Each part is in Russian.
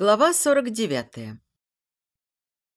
Глава 49.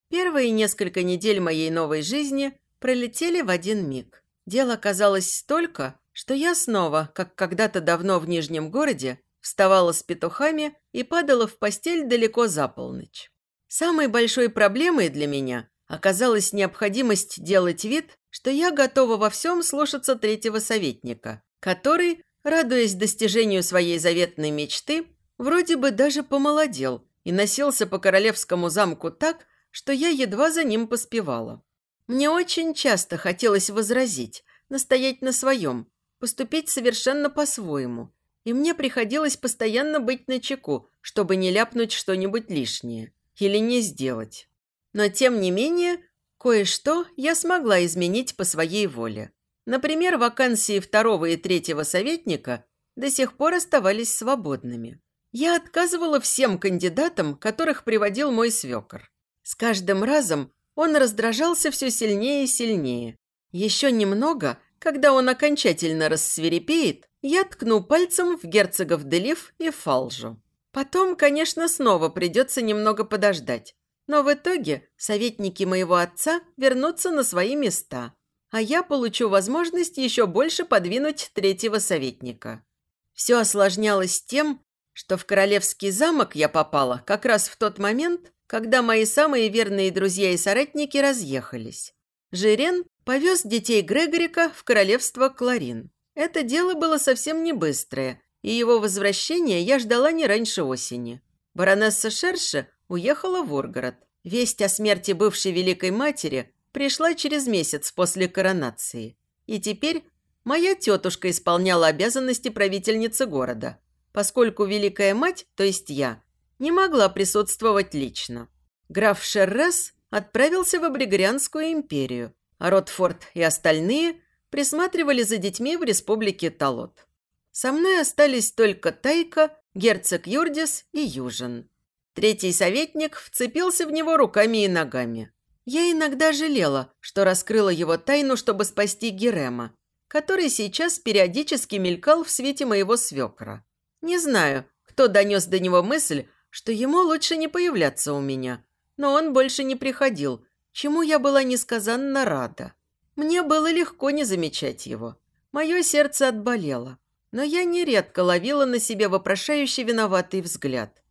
Первые несколько недель моей новой жизни пролетели в один миг. Дел оказалось столько, что я снова, как когда-то давно в Нижнем городе, вставала с петухами и падала в постель далеко за полночь. Самой большой проблемой для меня оказалась необходимость делать вид, что я готова во всем слушаться третьего советника, который, радуясь достижению своей заветной мечты, вроде бы даже помолодел – и носился по королевскому замку так, что я едва за ним поспевала. Мне очень часто хотелось возразить, настоять на своем, поступить совершенно по-своему, и мне приходилось постоянно быть начеку, чтобы не ляпнуть что-нибудь лишнее или не сделать. Но, тем не менее, кое-что я смогла изменить по своей воле. Например, вакансии второго и третьего советника до сих пор оставались свободными. Я отказывала всем кандидатам, которых приводил мой свекор. С каждым разом он раздражался все сильнее и сильнее. Еще немного, когда он окончательно рассверепеет, я ткну пальцем в герцогов Делив и Фалжу. Потом, конечно, снова придется немного подождать. Но в итоге советники моего отца вернутся на свои места, а я получу возможность еще больше подвинуть третьего советника. Все осложнялось тем, что в королевский замок я попала как раз в тот момент, когда мои самые верные друзья и соратники разъехались. Жирен повез детей Грегорика в королевство Кларин. Это дело было совсем не быстрое, и его возвращение я ждала не раньше осени. Баронесса Шерше уехала в Ургород. Весть о смерти бывшей великой матери пришла через месяц после коронации. И теперь моя тетушка исполняла обязанности правительницы города – поскольку Великая Мать, то есть я, не могла присутствовать лично. Граф Шеррес отправился в Абригорианскую империю, а Ротфорд и остальные присматривали за детьми в республике Талот. Со мной остались только Тайка, герцог Юрдис и Южин. Третий советник вцепился в него руками и ногами. Я иногда жалела, что раскрыла его тайну, чтобы спасти Герема, который сейчас периодически мелькал в свете моего свекра. Не знаю, кто донес до него мысль, что ему лучше не появляться у меня, но он больше не приходил, чему я была несказанно рада. Мне было легко не замечать его. Мое сердце отболело, но я нередко ловила на себе вопрошающий виноватый взгляд.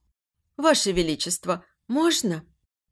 «Ваше Величество, можно?»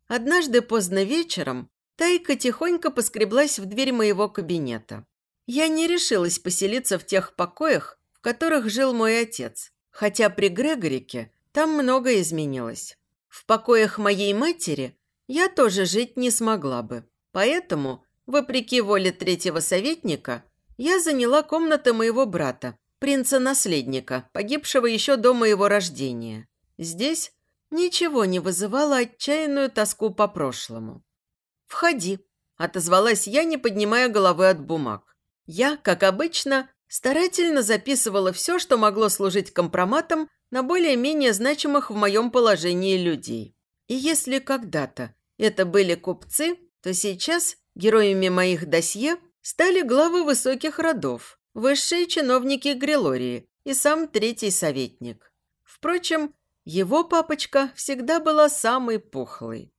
Однажды поздно вечером Тайка тихонько поскреблась в дверь моего кабинета. Я не решилась поселиться в тех покоях, в которых жил мой отец, Хотя при Грегорике там многое изменилось. В покоях моей матери я тоже жить не смогла бы. Поэтому, вопреки воле третьего советника, я заняла комнаты моего брата, принца-наследника, погибшего еще до моего рождения. Здесь ничего не вызывало отчаянную тоску по прошлому. «Входи», – отозвалась я, не поднимая головы от бумаг. Я, как обычно, Старательно записывала все, что могло служить компроматом на более-менее значимых в моем положении людей. И если когда-то это были купцы, то сейчас героями моих досье стали главы высоких родов, высшие чиновники Грилории и сам третий советник. Впрочем, его папочка всегда была самой пухлой.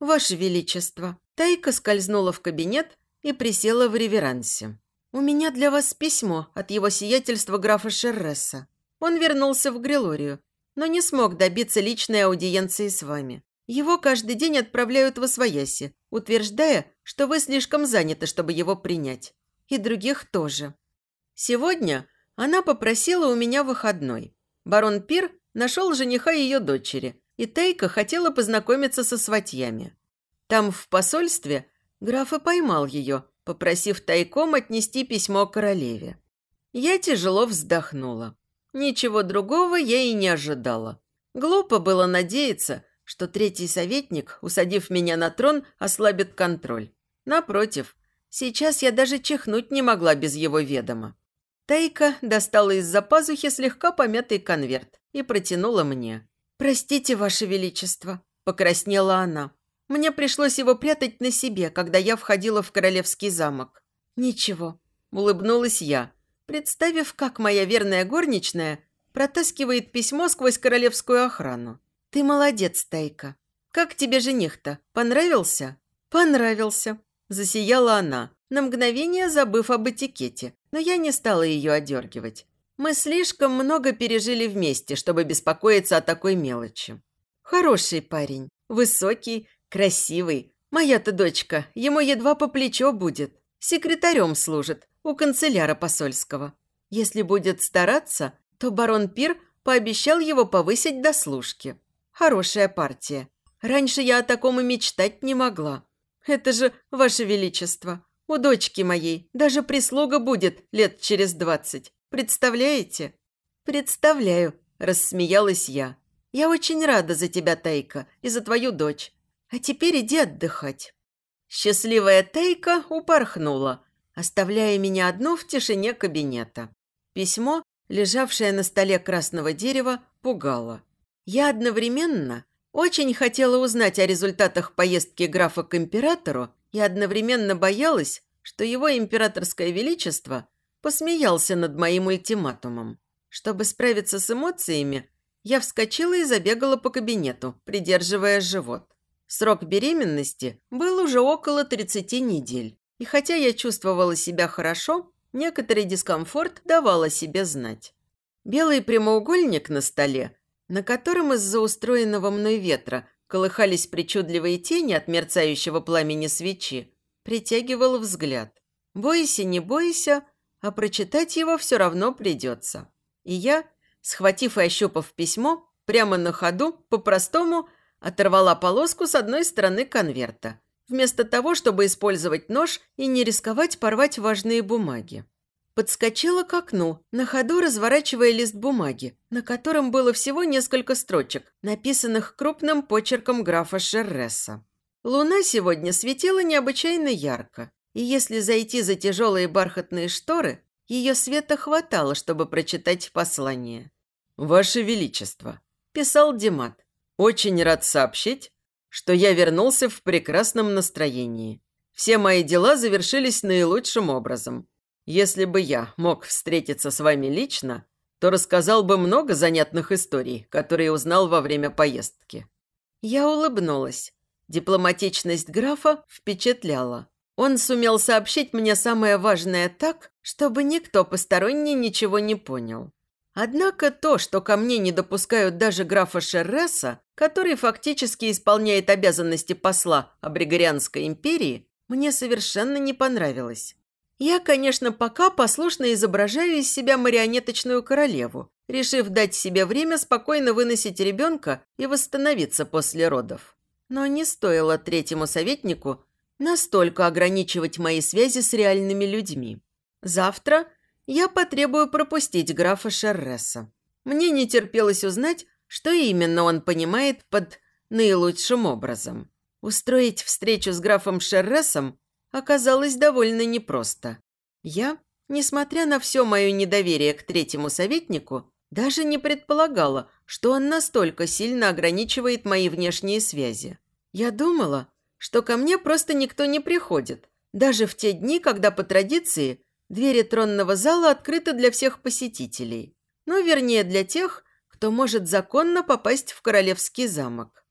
«Ваше Величество!» Тайка скользнула в кабинет и присела в реверансе. «У меня для вас письмо от его сиятельства графа Шерреса. Он вернулся в Грилорию, но не смог добиться личной аудиенции с вами. Его каждый день отправляют в Освояси, утверждая, что вы слишком заняты, чтобы его принять. И других тоже. Сегодня она попросила у меня выходной. Барон Пир нашел жениха ее дочери, и Тейка хотела познакомиться со сватьями. Там, в посольстве, граф и поймал ее – попросив тайком отнести письмо королеве. Я тяжело вздохнула. Ничего другого я и не ожидала. Глупо было надеяться, что третий советник, усадив меня на трон, ослабит контроль. Напротив, сейчас я даже чихнуть не могла без его ведома. Тайка достала из-за пазухи слегка помятый конверт и протянула мне. «Простите, Ваше Величество», – покраснела она. Мне пришлось его прятать на себе, когда я входила в королевский замок. Ничего, улыбнулась я, представив, как моя верная горничная протаскивает письмо сквозь королевскую охрану. «Ты молодец, Тайка. Как тебе жених-то? Понравился?» «Понравился», – засияла она, на мгновение забыв об этикете, но я не стала ее одергивать. Мы слишком много пережили вместе, чтобы беспокоиться о такой мелочи. Хороший парень, высокий, красивый. Моя-то дочка, ему едва по плечо будет. Секретарем служит у канцеляра посольского. Если будет стараться, то барон Пир пообещал его повысить до служки. Хорошая партия. Раньше я о таком и мечтать не могла. Это же, Ваше Величество, у дочки моей даже прислуга будет лет через двадцать. Представляете? Представляю, рассмеялась я. Я очень рада за тебя, Тайка, и за твою дочь. А теперь иди отдыхать. Счастливая Тайка упорхнула, оставляя меня одну в тишине кабинета. Письмо, лежавшее на столе красного дерева, пугало. Я одновременно очень хотела узнать о результатах поездки графа к императору и одновременно боялась, что его императорское величество посмеялся над моим ультиматумом. Чтобы справиться с эмоциями, я вскочила и забегала по кабинету, придерживая живот. Срок беременности был уже около 30 недель, и хотя я чувствовала себя хорошо, некоторый дискомфорт давал себе знать. Белый прямоугольник на столе на котором из-за устроенного мной ветра колыхались причудливые тени от мерцающего пламени свечи, притягивал взгляд. Бойся, не бойся, а прочитать его все равно придется. И я, схватив и ощупав письмо, прямо на ходу, по-простому, оторвала полоску с одной стороны конверта, вместо того, чтобы использовать нож и не рисковать порвать важные бумаги. Подскочила к окну, на ходу разворачивая лист бумаги, на котором было всего несколько строчек, написанных крупным почерком графа Шерреса. Луна сегодня светила необычайно ярко, и если зайти за тяжелые бархатные шторы, ее света хватало, чтобы прочитать послание. «Ваше Величество», – писал Димат, – «очень рад сообщить, что я вернулся в прекрасном настроении. Все мои дела завершились наилучшим образом». Если бы я мог встретиться с вами лично, то рассказал бы много занятных историй, которые узнал во время поездки». Я улыбнулась. Дипломатичность графа впечатляла. Он сумел сообщить мне самое важное так, чтобы никто посторонний ничего не понял. Однако то, что ко мне не допускают даже графа Шерреса, который фактически исполняет обязанности посла Абригорианской империи, мне совершенно не понравилось. Я, конечно, пока послушно изображаю из себя марионеточную королеву, решив дать себе время спокойно выносить ребенка и восстановиться после родов. Но не стоило третьему советнику настолько ограничивать мои связи с реальными людьми. Завтра я потребую пропустить графа Шерреса. Мне не терпелось узнать, что именно он понимает под наилучшим образом. Устроить встречу с графом Шерресом оказалось довольно непросто. Я, несмотря на все мое недоверие к третьему советнику, даже не предполагала, что он настолько сильно ограничивает мои внешние связи. Я думала, что ко мне просто никто не приходит, даже в те дни, когда по традиции двери тронного зала открыты для всех посетителей. Ну, вернее, для тех, кто может законно попасть в королевский замок.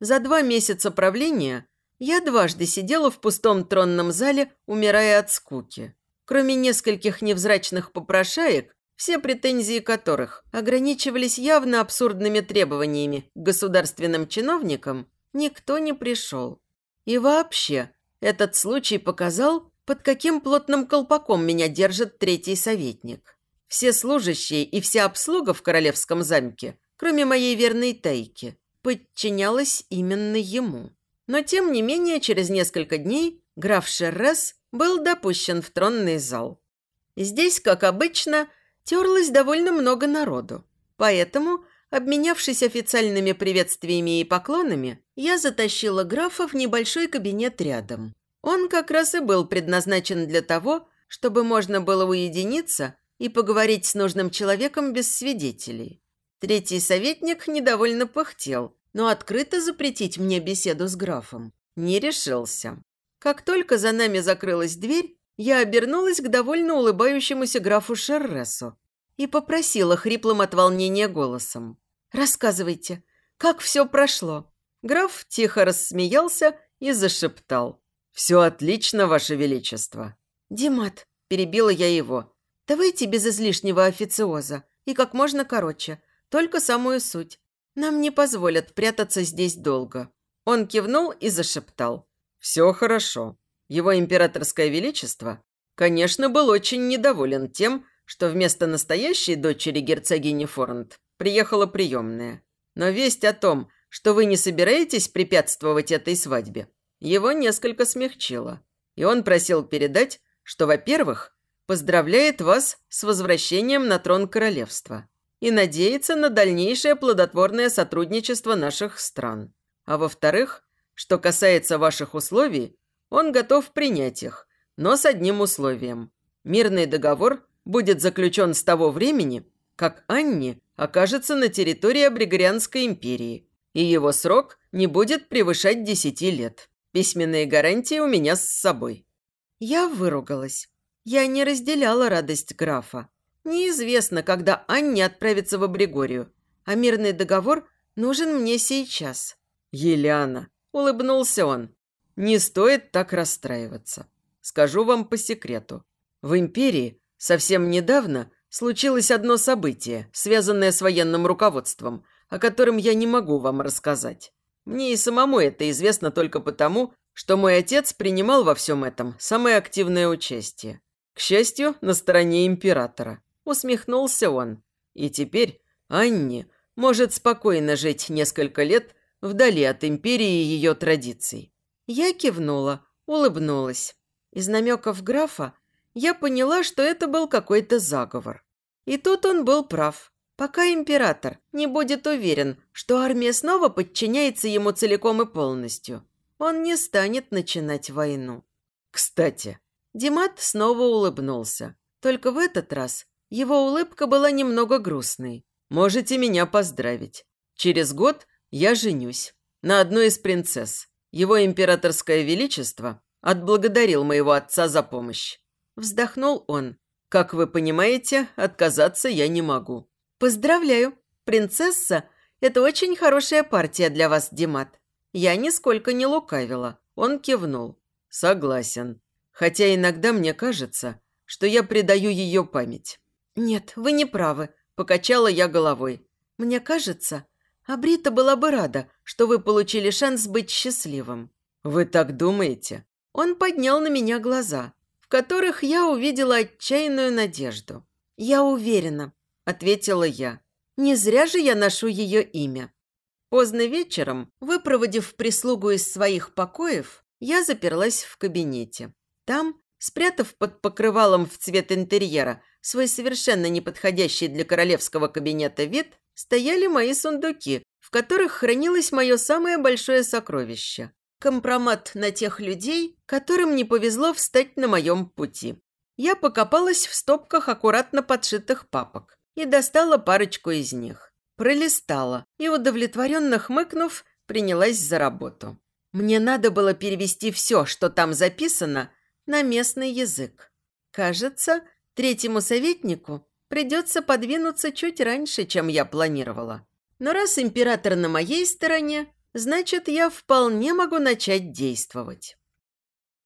За два месяца правления я дважды сидела в пустом тронном зале, умирая от скуки. Кроме нескольких невзрачных попрошаек, все претензии которых ограничивались явно абсурдными требованиями к государственным чиновникам, никто не пришел. И вообще, этот случай показал, под каким плотным колпаком меня держит третий советник. Все служащие и вся обслуга в королевском замке, кроме моей верной Тайки, подчинялась именно ему. Но, тем не менее, через несколько дней граф Шеррес был допущен в тронный зал. Здесь, как обычно, терлось довольно много народу. Поэтому, обменявшись официальными приветствиями и поклонами, я затащила графа в небольшой кабинет рядом. Он как раз и был предназначен для того, чтобы можно было уединиться и поговорить с нужным человеком без свидетелей. Третий советник недовольно пыхтел, но открыто запретить мне беседу с графом не решился. Как только за нами закрылась дверь, я обернулась к довольно улыбающемуся графу Шерресу и попросила хриплым от волнения голосом. «Рассказывайте, Как все прошло?» Граф тихо рассмеялся и зашептал. «Все отлично, Ваше Величество». «Димат», – перебила я его, – «давайте без излишнего официоза и как можно короче, только самую суть. Нам не позволят прятаться здесь долго». Он кивнул и зашептал. «Все хорошо. Его императорское величество, конечно, был очень недоволен тем, что вместо настоящей дочери герцогини Форнт приехала приемная. Но весть о том, что вы не собираетесь препятствовать этой свадьбе, его несколько смягчила. И он просил передать, что, во-первых, поздравляет вас с возвращением на трон королевства и надеется на дальнейшее плодотворное сотрудничество наших стран. А во-вторых, что касается ваших условий, он готов принять их, но с одним условием. Мирный договор будет заключен с того времени, как Анни окажется на территории Абригорианской империи, и его срок не будет превышать десяти лет. Письменные гарантии у меня с собой». Я выругалась. Я не разделяла радость графа. Неизвестно, когда Анни отправится в Абригорию, а мирный договор нужен мне сейчас. «Еляна», – улыбнулся он, – «не стоит так расстраиваться. Скажу вам по секрету. В империи совсем недавно случилось одно событие, связанное с военным руководством, о котором я не могу вам рассказать. Мне и самому это известно только потому, что мой отец принимал во всем этом самое активное участие. К счастью, на стороне императора. Усмехнулся он. И теперь Анни может спокойно жить несколько лет вдали от империи и ее традиций. Я кивнула, улыбнулась. Из намеков графа я поняла, что это был какой-то заговор. И тут он был прав. Пока император не будет уверен, что армия снова подчиняется ему целиком и полностью, он не станет начинать войну. Кстати, Димат снова улыбнулся. Только в этот раз его улыбка была немного грустной. «Можете меня поздравить. Через год я женюсь на одной из принцесс. Его императорское величество отблагодарил моего отца за помощь. Вздохнул он. Как вы понимаете, отказаться я не могу. Поздравляю, принцесса – это очень хорошая партия для вас, Димат. Я нисколько не лукавила. Он кивнул. Согласен. Хотя иногда мне кажется, что я предаю ее память. Нет, вы не правы, покачала я головой. Мне кажется, а Брита была бы рада, что вы получили шанс быть счастливым». «Вы так думаете?» Он поднял на меня глаза, в которых я увидела отчаянную надежду. «Я уверена», – ответила я. «Не зря же я ношу ее имя». Поздно вечером, выпроводив прислугу из своих покоев, я заперлась в кабинете. Там, спрятав под покрывалом в цвет интерьера свой совершенно неподходящий для королевского кабинета вид, стояли мои сундуки, в которых хранилось мое самое большое сокровище – компромат на тех людей, которым не повезло встать на моем пути. Я покопалась в стопках аккуратно подшитых папок и достала парочку из них. Пролистала и, удовлетворенно хмыкнув, принялась за работу. Мне надо было перевести все, что там записано, на местный язык. Кажется, третьему советнику придется подвинуться чуть раньше, чем я планировала. Но раз император на моей стороне, значит, я вполне могу начать действовать.